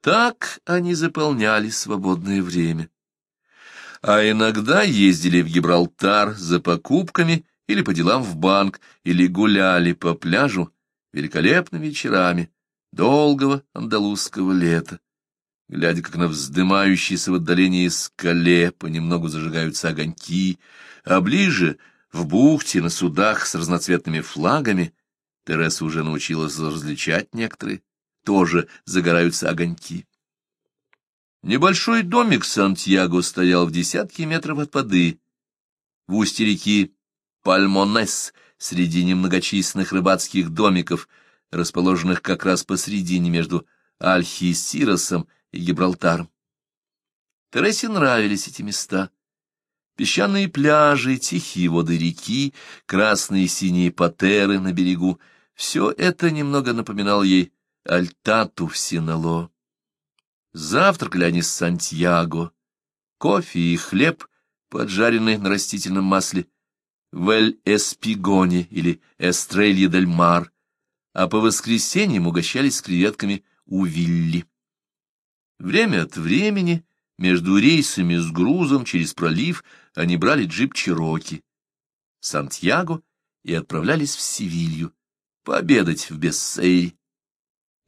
Так они заполняли свободное время. А иногда ездили в Гибралтар за покупками или по делам в банк, или гуляли по пляжу великолепными вечерами долгого андалузского лета. Глядя, как на вздымающейся в отдалении скале понемногу зажигаются огоньки, а ближе, в бухте, на судах с разноцветными флагами, Тереса уже научилась различать некоторые, тоже загораются огоньки. Небольшой домик Сантьяго стоял в десятке метров от воды, в устье реки Пальмонес, среди немногочисленных рыбацких домиков, расположенных как раз посредине между Альхисиросом и Гибралтаром. Тересе нравились эти места. Песчаные пляжи, тихие воды реки, красные и синие патеры на берегу — все это немного напоминало ей Альтату в Синало. Завтракали они с Сантьяго. Кофе и хлеб, поджаренный на растительном масле, в Эль-Эспигоне или Эстрелье-дель-Мар, а по воскресеньям угощались креветками у Вилли. Время от времени, между рейсами с грузом через пролив, они брали джип Чироки, Сантьяго и отправлялись в Севилью, пообедать в Бессейре.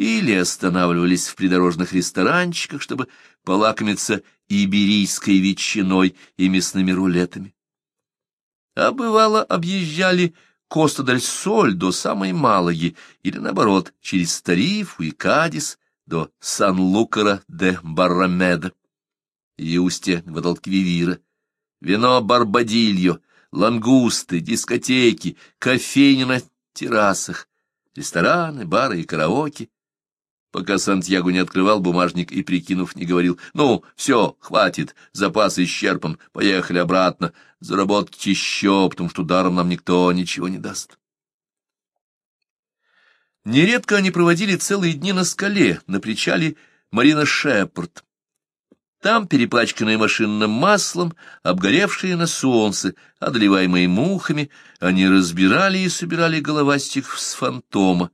Или останавливались в придорожных ресторанчиках, чтобы полакомиться иберийской ветчиной и мясными рулетами. А бывало, объезжали Коста-дель-Соль до самой Малаги, или, наоборот, через Тарифу и Кадис до Сан-Лукара де Баррамеда и устья Гвадалквивира. Вино Барбадильо, лангусты, дискотеки, кофейни на террасах, рестораны, бары и караоке. Пока Сантьяго не открывал бумажник и, прикинув, не говорил, «Ну, все, хватит, запас исчерпан, поехали обратно, заработать еще, потому что даром нам никто ничего не даст». Нередко они проводили целые дни на скале, на причале Марина Шепард. Там, перепачканные машинным маслом, обгоревшие на солнце, одолеваемые мухами, они разбирали и собирали головастик с фантома.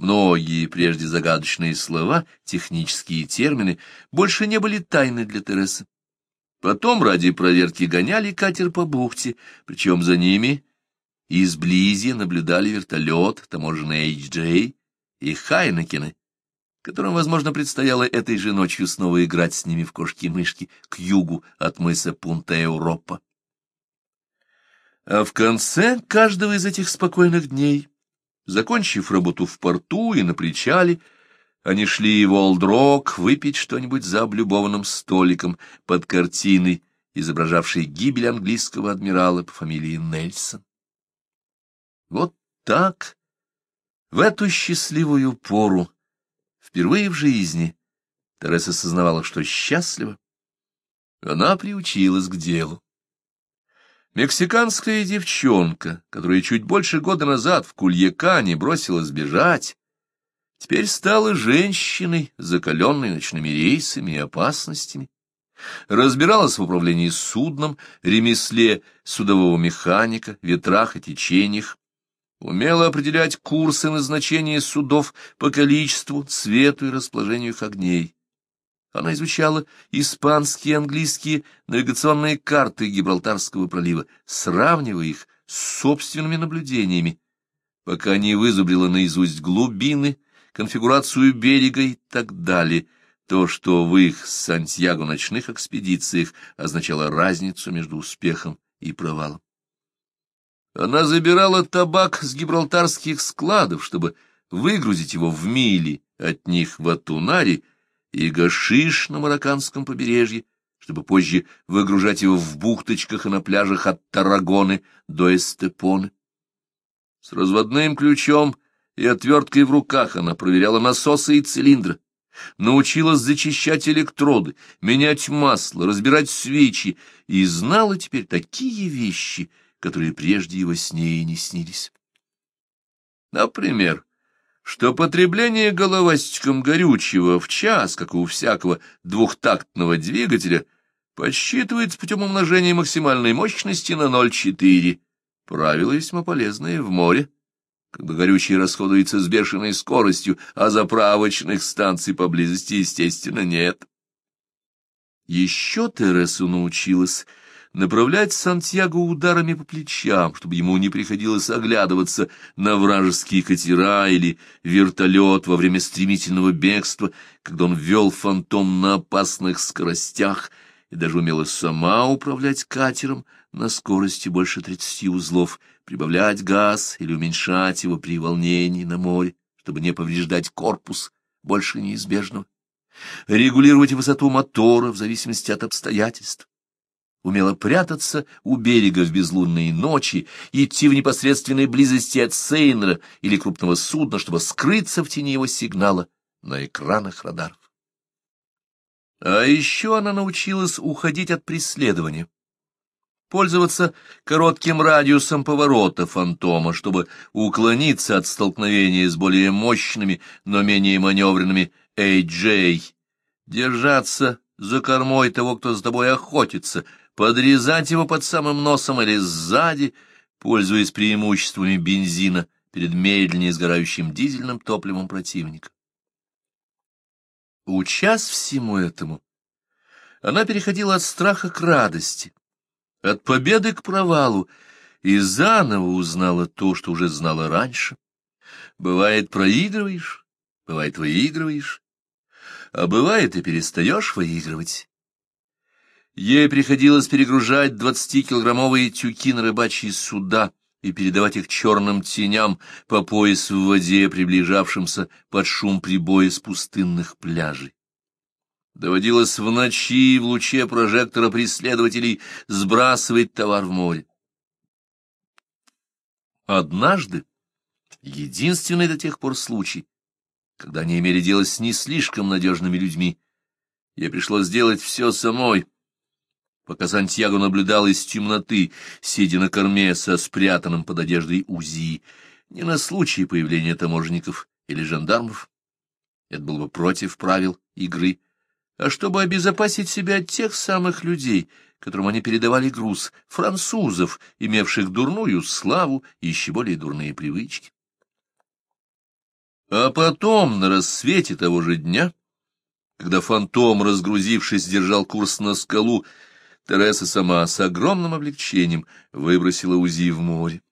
Многие прежде загадочные слова, технические термины, больше не были тайны для Тересы. Потом ради проверки гоняли катер по бухте, причем за ними изблизи наблюдали вертолет, таможенный Эйч-Джей и Хайнекены, которым, возможно, предстояло этой же ночью снова играть с ними в кошки-мышки к югу от мыса Пунта-Европа. А в конце каждого из этих спокойных дней, закончив работу в порту и на причале, они шли в Олдрок выпить что-нибудь за облюбованным столиком под картиной, изображавшей гибель английского адмирала по фамилии Нельсон. Вот так, в эту счастливую пору, Впервые в жизни Тереса осознавала, что счастлива. Она приучилась к делу. Мексиканская девчонка, которая чуть больше года назад в Кульякане бросилась бежать, теперь стала женщиной, закаленной ночными рейсами и опасностями. Разбиралась в управлении судном, ремесле судового механика, ветрах и течениях, умела определять курсы назначения судов по количеству, цвету и расположению их огней. Она изучала испанские и английские навигационные карты Гибралтарского пролива, сравнивая их с собственными наблюдениями, пока не вызубрила наизусть глубины, конфигурацию берега и так далее, то, что в их Сантьяго ночных экспедициях означало разницу между успехом и провалом. Она забирала табак с гибралтарских складов, чтобы выгрузить его в мили от них в Атунаре и гашиш на марокканском побережье, чтобы позже выгружать его в бухточках и на пляжах от Тарагоны до Эстепоны. С разводным ключом и отверткой в руках она проверяла насосы и цилиндры, научилась зачищать электроды, менять масло, разбирать свечи и знала теперь такие вещи — которые прежде его сне и не снились. Например, что потребление головастиком горючего в час, как у всякого двухтактного двигателя, подсчитывается путем умножения максимальной мощности на 0,4. Правило весьма полезное в море, когда горючее расходуется с бешеной скоростью, а заправочных станций поблизости, естественно, нет. Еще Тересу научилась направлять Сантьяго ударами по плечам, чтобы ему не приходилось оглядываться на вражеские катера или вертолет во время стремительного бегства, когда он вел фантом на опасных скоростях и даже умела сама управлять катером на скорости больше тридцати узлов, прибавлять газ или уменьшать его при волнении на море, чтобы не повреждать корпус больше неизбежного, регулировать высоту мотора в зависимости от обстоятельств, умела прятаться у берега в безлунные ночи, идти в непосредственной близости от Сейнера или крупного судна, чтобы скрыться в тени его сигнала на экранах радаров. А еще она научилась уходить от преследования, пользоваться коротким радиусом поворота фантома, чтобы уклониться от столкновения с более мощными, но менее маневренными AJ, держаться за кормой того, кто с тобой охотится, подрезать его под самым носом или сзади, пользуясь преимуществами бензина перед медленнее сгорающим дизельным топливом противника. Учас всему этому, она переходила от страха к радости, от победы к провалу, и заново узнала то, что уже знала раньше. Бывает, проигрываешь, бывает, выигрываешь, а бывает, и перестаешь выигрывать. Ей приходилось перегружать двадцатикилограммовые тюки на рыбачьи суда и передавать их черным теням по пояс в воде, приближавшимся под шум прибоя с пустынных пляжей. Доводилось в ночи в луче прожектора преследователей сбрасывать товар в море. Однажды, единственный до тех пор случай, когда они имели дело с не слишком надежными людьми, ей пришлось сделать все самой, пока Сантьяго наблюдал из темноты, сидя на корме со спрятанным под одеждой УЗИ, не на случай появления таможенников или жандармов. Это было бы против правил игры, а чтобы обезопасить себя от тех самых людей, которым они передавали груз, французов, имевших дурную славу и еще более дурные привычки. А потом, на рассвете того же дня, когда фантом, разгрузившись, держал курс на скалу, Тереса сама с огромным облегчением выбросила УЗИ в море.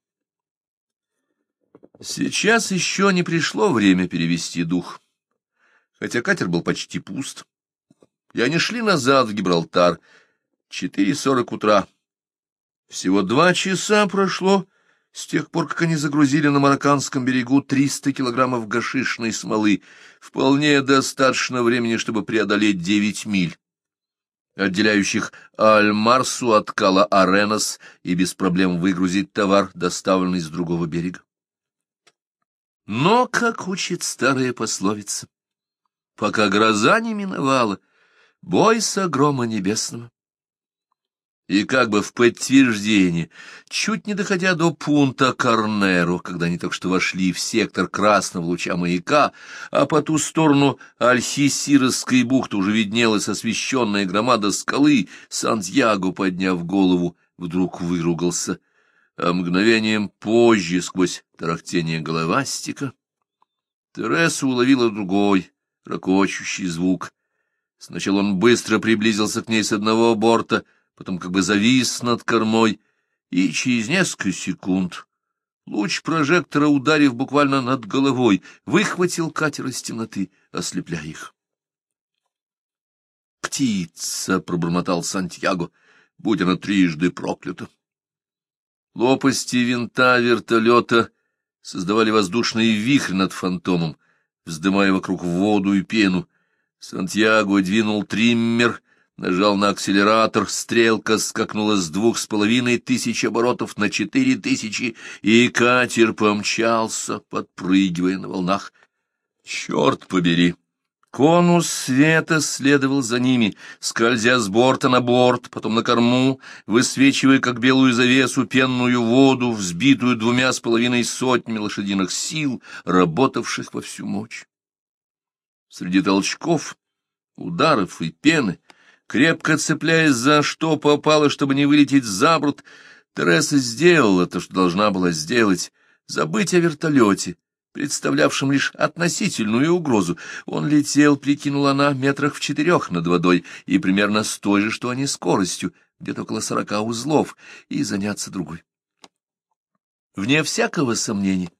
Сейчас еще не пришло время перевести дух, хотя катер был почти пуст. И они шли назад в Гибралтар. Четыре сорок утра. Всего два часа прошло с тех пор, как они загрузили на марокканском берегу триста килограммов гашишной смолы. Вполне достаточно времени, чтобы преодолеть девять миль отделяющих Аль-Марсу от Кала-Аренос, и без проблем выгрузить товар, доставленный с другого берега. Но, как учит старая пословица, пока гроза не миновала, бойся грома небесного. И как бы в подтверждение, чуть не доходя до пункта Корнеру, когда они только что вошли в сектор красного луча маяка, а по ту сторону Альхисировской бухты уже виднелась освещенная громада скалы, Сантьяго, подняв голову, вдруг выругался, а мгновением позже, сквозь тарахтение головастика, Тереса уловила другой, ракочущий звук. Сначала он быстро приблизился к ней с одного борта — потом как бы завис над кормой, и через несколько секунд луч прожектора, ударив буквально над головой, выхватил катер из темноты, ослепляя их. «Птица!» — пробормотал Сантьяго, будь она трижды проклята. Лопасти винта вертолета создавали воздушный вихрь над фантомом, вздымая вокруг воду и пену. Сантьяго двинул триммер, Нажал на акселератор, стрелка скакнула с двух с половиной тысяч оборотов на четыре тысячи, и катер помчался, подпрыгивая на волнах. Черт побери! Конус света следовал за ними, скользя с борта на борт, потом на корму, высвечивая, как белую завесу, пенную воду, взбитую двумя с половиной сотнями лошадиных сил, работавших во всю мощь. Среди толчков, ударов и пены — Крепко цепляясь за что попало, чтобы не вылететь за борт, Тереса сделала то, что должна была сделать, забыть о вертолете, представлявшем лишь относительную угрозу. Он летел, прикинула она, метрах в четырех над водой и примерно с той же, что они, скоростью, где-то около сорока узлов, и заняться другой. Вне всякого сомнения,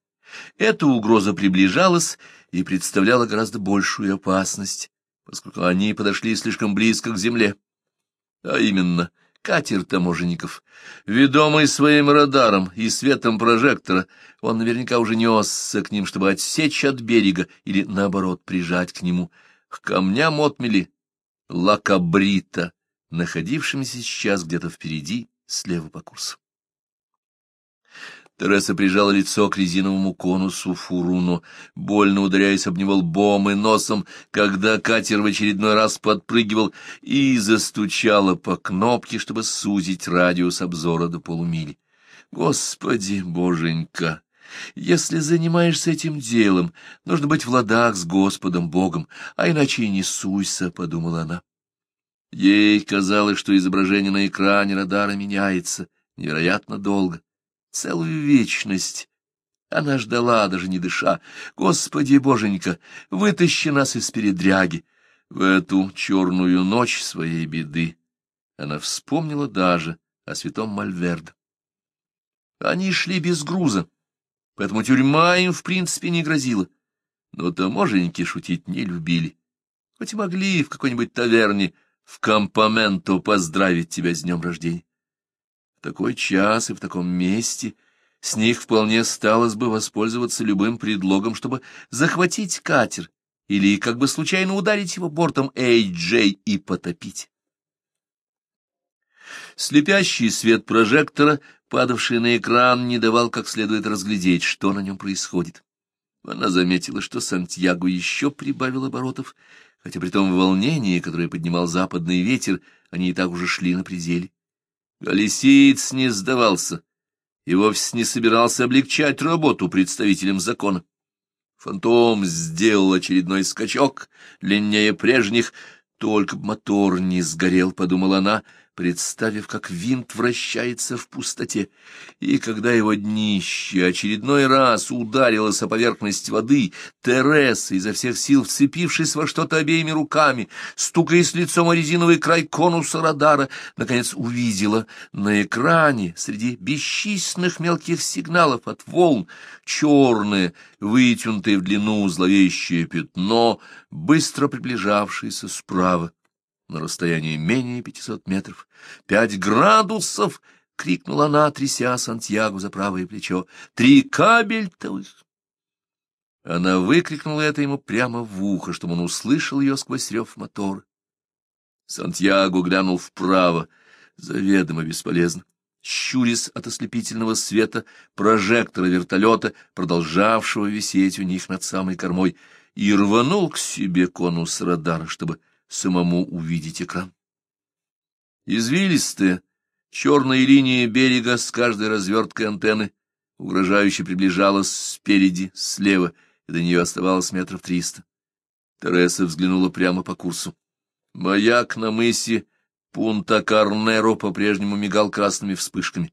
эта угроза приближалась и представляла гораздо большую опасность, поскольку они подошли слишком близко к земле. А именно, катер таможенников. Ведомый своим радаром и светом прожектора, он наверняка уже несся к ним, чтобы отсечь от берега или, наоборот, прижать к нему. К камням отмели лакабрита, находившимся сейчас где-то впереди, слева по курсу. Тереса прижала лицо к резиновому конусу фуруну, больно ударяясь об него лбом и носом, когда катер в очередной раз подпрыгивал и застучала по кнопке, чтобы сузить радиус обзора до полумили. Господи, боженька! Если занимаешься этим делом, нужно быть в ладах с Господом Богом, а иначе и не суйся, — подумала она. Ей казалось, что изображение на экране радара меняется невероятно долго целую вечность. Она ждала, даже не дыша. Господи, боженька, вытащи нас из передряги. В эту черную ночь своей беды она вспомнила даже о святом Мальверде. Они шли без груза, поэтому тюрьма им в принципе не грозила. Но таможенники шутить не любили, хоть и могли в какой-нибудь таверне в Кампаменто поздравить тебя с днем рождения. В такой час и в таком месте с них вполне сталось бы воспользоваться любым предлогом, чтобы захватить катер или как бы случайно ударить его бортом Эй-Джей и потопить. Слепящий свет прожектора, падавший на экран, не давал как следует разглядеть, что на нем происходит. Она заметила, что Сантьяго еще прибавил оборотов, хотя при том волнении, которое поднимал западный ветер, они и так уже шли на пределе. Галисиец не сдавался и вовсе не собирался облегчать работу представителям закона. Фантом сделал очередной скачок, длиннее прежних, только мотор не сгорел, — подумала она, представив, как винт вращается в пустоте, и когда его днище очередной раз ударилось о поверхность воды, Тереса, изо всех сил вцепившись во что-то обеими руками, стукаясь лицом о резиновый край конуса радара, наконец увидела на экране среди бесчисленных мелких сигналов от волн черное, вытянутое в длину зловещее пятно, быстро приближавшееся справа на расстоянии менее пятисот метров. «Пять градусов!» — крикнула она, тряся Сантьягу за правое плечо. «Три кабельтовых!» Она выкрикнула это ему прямо в ухо, чтобы он услышал ее сквозь рев мотора. Сантьяго глянул вправо, заведомо бесполезно. Щурясь от ослепительного света прожектора вертолета, продолжавшего висеть у них над самой кормой, и рванул к себе конус радара, чтобы самому увидеть экран. Извилистая, черная линия берега с каждой разверткой антенны угрожающе приближалась спереди, слева, и до нее оставалось метров триста. Тереса взглянула прямо по курсу. Маяк на мысе Пунта-Карнеро по-прежнему мигал красными вспышками.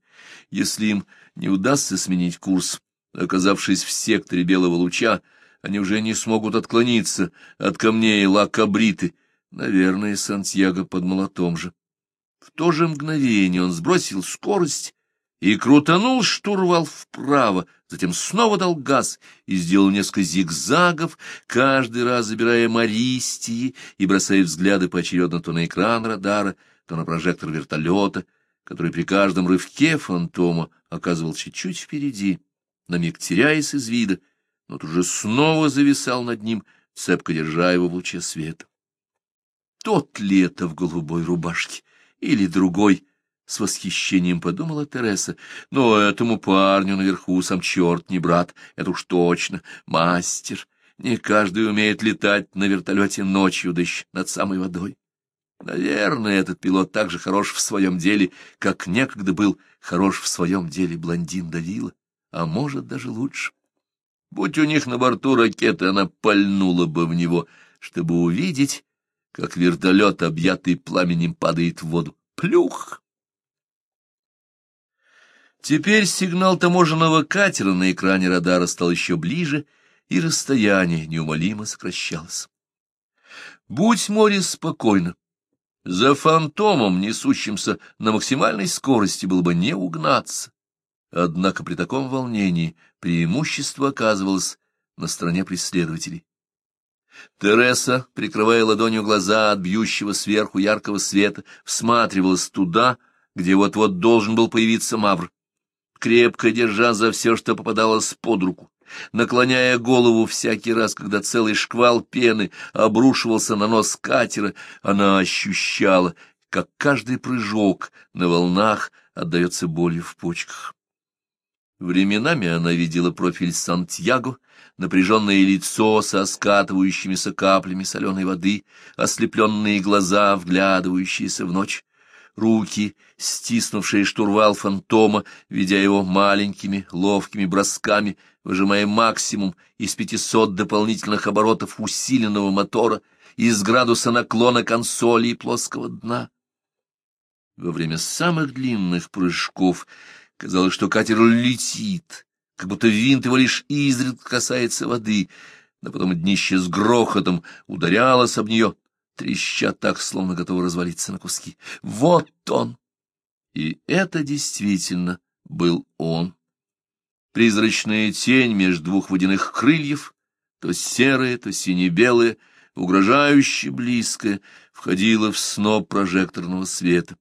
Если им не удастся сменить курс, оказавшись в секторе белого луча, они уже не смогут отклониться от камней Ла-Кабриты, Наверное, Сантьяго под молотом же. В то же мгновение он сбросил скорость и крутанул штурвал вправо, затем снова дал газ и сделал несколько зигзагов, каждый раз забирая Мористии и бросая взгляды поочередно то на экран радара, то на прожектор вертолета, который при каждом рывке фантома оказывался чуть-чуть впереди, на миг теряясь из вида, но тут же снова зависал над ним, цепко держа его в луче света тот ли это в голубой рубашке, или другой, — с восхищением подумала Тереса. Но этому парню наверху сам черт не брат, это уж точно, мастер. Не каждый умеет летать на вертолете ночью, да над самой водой. Наверное, этот пилот так же хорош в своем деле, как некогда был хорош в своем деле блондин Давила, а может, даже лучше. Будь у них на борту ракеты, она пальнула бы в него, чтобы увидеть, как вертолет, объятый пламенем, падает в воду. Плюх! Теперь сигнал таможенного катера на экране радара стал еще ближе, и расстояние неумолимо сокращалось. Будь море спокойно, за фантомом, несущимся на максимальной скорости, было бы не угнаться. Однако при таком волнении преимущество оказывалось на стороне преследователей. Тереса, прикрывая ладонью глаза от бьющего сверху яркого света, всматривалась туда, где вот-вот должен был появиться Мавр крепко держа за все, что попадалось под руку, наклоняя голову всякий раз, когда целый шквал пены обрушивался на нос катера, она ощущала, как каждый прыжок на волнах отдается болью в почках. Временами она видела профиль Сантьяго, напряженное лицо со скатывающимися каплями соленой воды, ослепленные глаза, вглядывающиеся в ночь руки, стиснувшие штурвал фантома, ведя его маленькими ловкими бросками, выжимая максимум из пятисот дополнительных оборотов усиленного мотора из градуса наклона консоли и плоского дна. Во время самых длинных прыжков казалось, что катер летит, как будто винт его лишь изредка касается воды, но потом днище с грохотом ударялось об нее, треща так, словно готова развалиться на куски. Вот он! И это действительно был он. Призрачная тень между двух водяных крыльев, то серая, то сине-белая, угрожающе близкая, входила в сноп прожекторного света.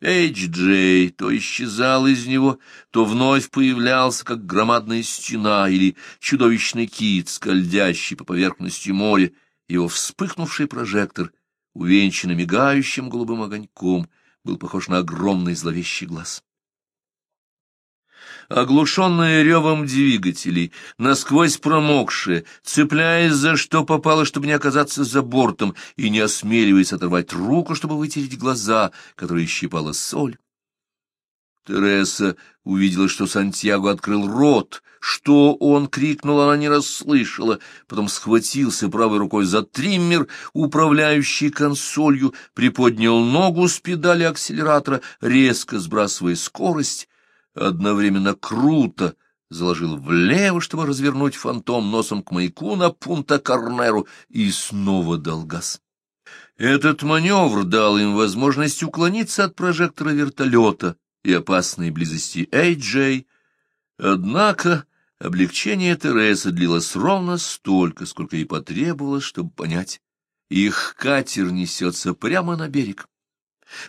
Эйч-Джей то исчезал из него, то вновь появлялся, как громадная стена или чудовищный кит, скользящий по поверхности моря, его вспыхнувший прожектор, увенчанный мигающим голубым огоньком, был похож на огромный зловещий глаз. Оглушенная ревом двигателей, насквозь промокшая, цепляясь за что попало, чтобы не оказаться за бортом, и не осмеливаясь оторвать руку, чтобы вытереть глаза, которые щипала соль, Тереса увидела, что Сантьяго открыл рот. Что он крикнул, она не расслышала. Потом схватился правой рукой за триммер, управляющий консолью, приподнял ногу с педали акселератора, резко сбрасывая скорость, одновременно круто заложил влево, чтобы развернуть фантом носом к маяку на Пунта-Корнеру, и снова дал газ. Этот маневр дал им возможность уклониться от прожектора вертолета, и опасной близости Эй-Джей, однако облегчение Тересы длилось ровно столько, сколько ей потребовалось, чтобы понять. Их катер несется прямо на берег.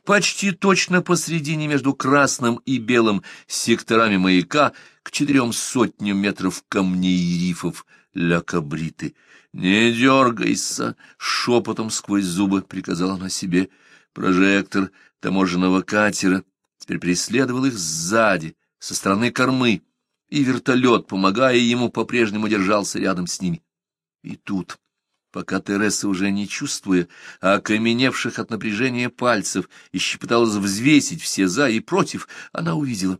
Почти точно посредине между красным и белым секторами маяка к четырем сотням метров камней и рифов ля кабриты. «Не дергайся!» — шепотом сквозь зубы приказала она себе. Прожектор таможенного катера теперь преследовал их сзади, со стороны кормы, и вертолет, помогая ему, по-прежнему держался рядом с ними. И тут, пока Тереса, уже не чувствуя, окаменевших от напряжения пальцев, еще пыталась взвесить все «за» и «против», она увидела,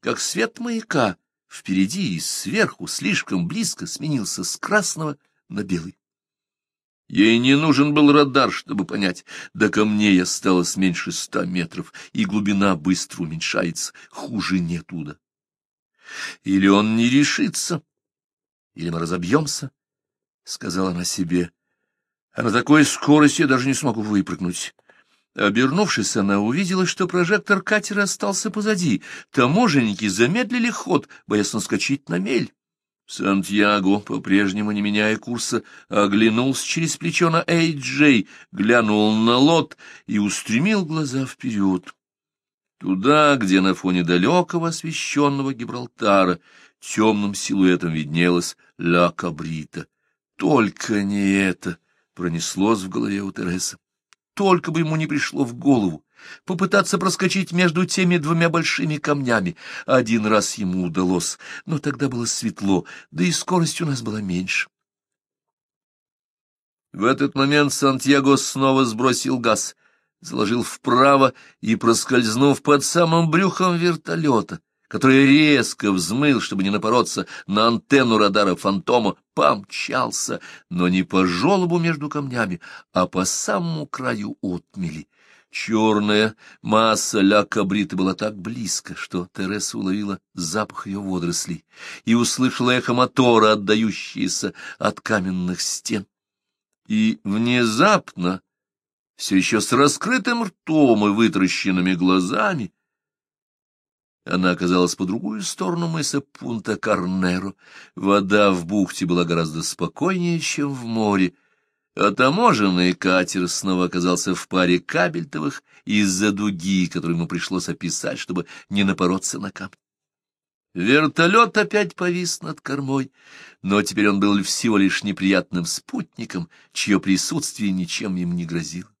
как свет маяка впереди и сверху слишком близко сменился с красного на белый. Ей не нужен был радар, чтобы понять, до камней осталось меньше ста метров, и глубина быстро уменьшается, хуже нет туда. Или он не решится, или мы разобьемся, — сказала она себе. А на такой скорости я даже не смогу выпрыгнуть. Обернувшись, она увидела, что прожектор катера остался позади. Таможенники замедлили ход, боясь наскочить на мель. Сантьяго, по-прежнему не меняя курса, оглянулся через плечо на Эй-Джей, глянул на лот и устремил глаза вперед. Туда, где на фоне далекого освещенного Гибралтара темным силуэтом виднелась Ля Кабрита. Только не это пронеслось в голове у Тересы. Только бы ему не пришло в голову, попытаться проскочить между теми двумя большими камнями. Один раз ему удалось, но тогда было светло, да и скорость у нас была меньше. В этот момент Сантьяго снова сбросил газ, заложил вправо и, проскользнув под самым брюхом вертолета, который резко взмыл, чтобы не напороться на антенну радара «Фантома», помчался, но не по желобу между камнями, а по самому краю отмели. Черная масса ля кабриты была так близко, что Тереса уловила запах ее водорослей и услышала эхо мотора, отдающееся от каменных стен. И внезапно, все еще с раскрытым ртом и вытаращенными глазами, она оказалась по другую сторону мыса Пунта-Карнеро. Вода в бухте была гораздо спокойнее, чем в море, а таможенный катер снова оказался в паре кабельтовых из-за дуги, которую ему пришлось описать, чтобы не напороться на камни. Вертолет опять повис над кормой, но теперь он был всего лишь неприятным спутником, чье присутствие ничем им не грозило.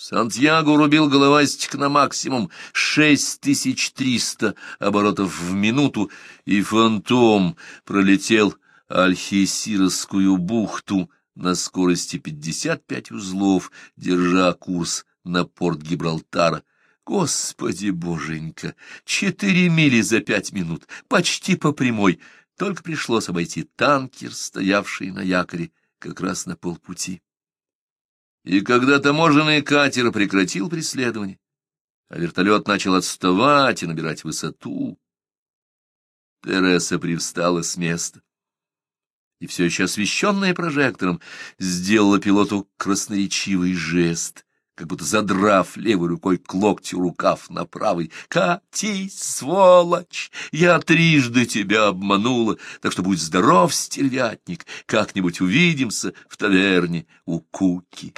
Сантьяго рубил головастик на максимум шесть тысяч триста оборотов в минуту, и фантом пролетел Альхесировскую бухту на скорости пятьдесят пять узлов, держа курс на порт Гибралтара. Господи боженька! Четыре мили за пять минут, почти по прямой, только пришлось обойти танкер, стоявший на якоре, как раз на полпути. И когда таможенный катер прекратил преследование, а вертолет начал отставать и набирать высоту, Тереса привстала с места и, все еще освещенная прожектором, сделала пилоту красноречивый жест, как будто задрав левой рукой к локтю рукав на правой. «Катись, сволочь! Я трижды тебя обманула, так что будь здоров, стервятник, как-нибудь увидимся в таверне у Куки».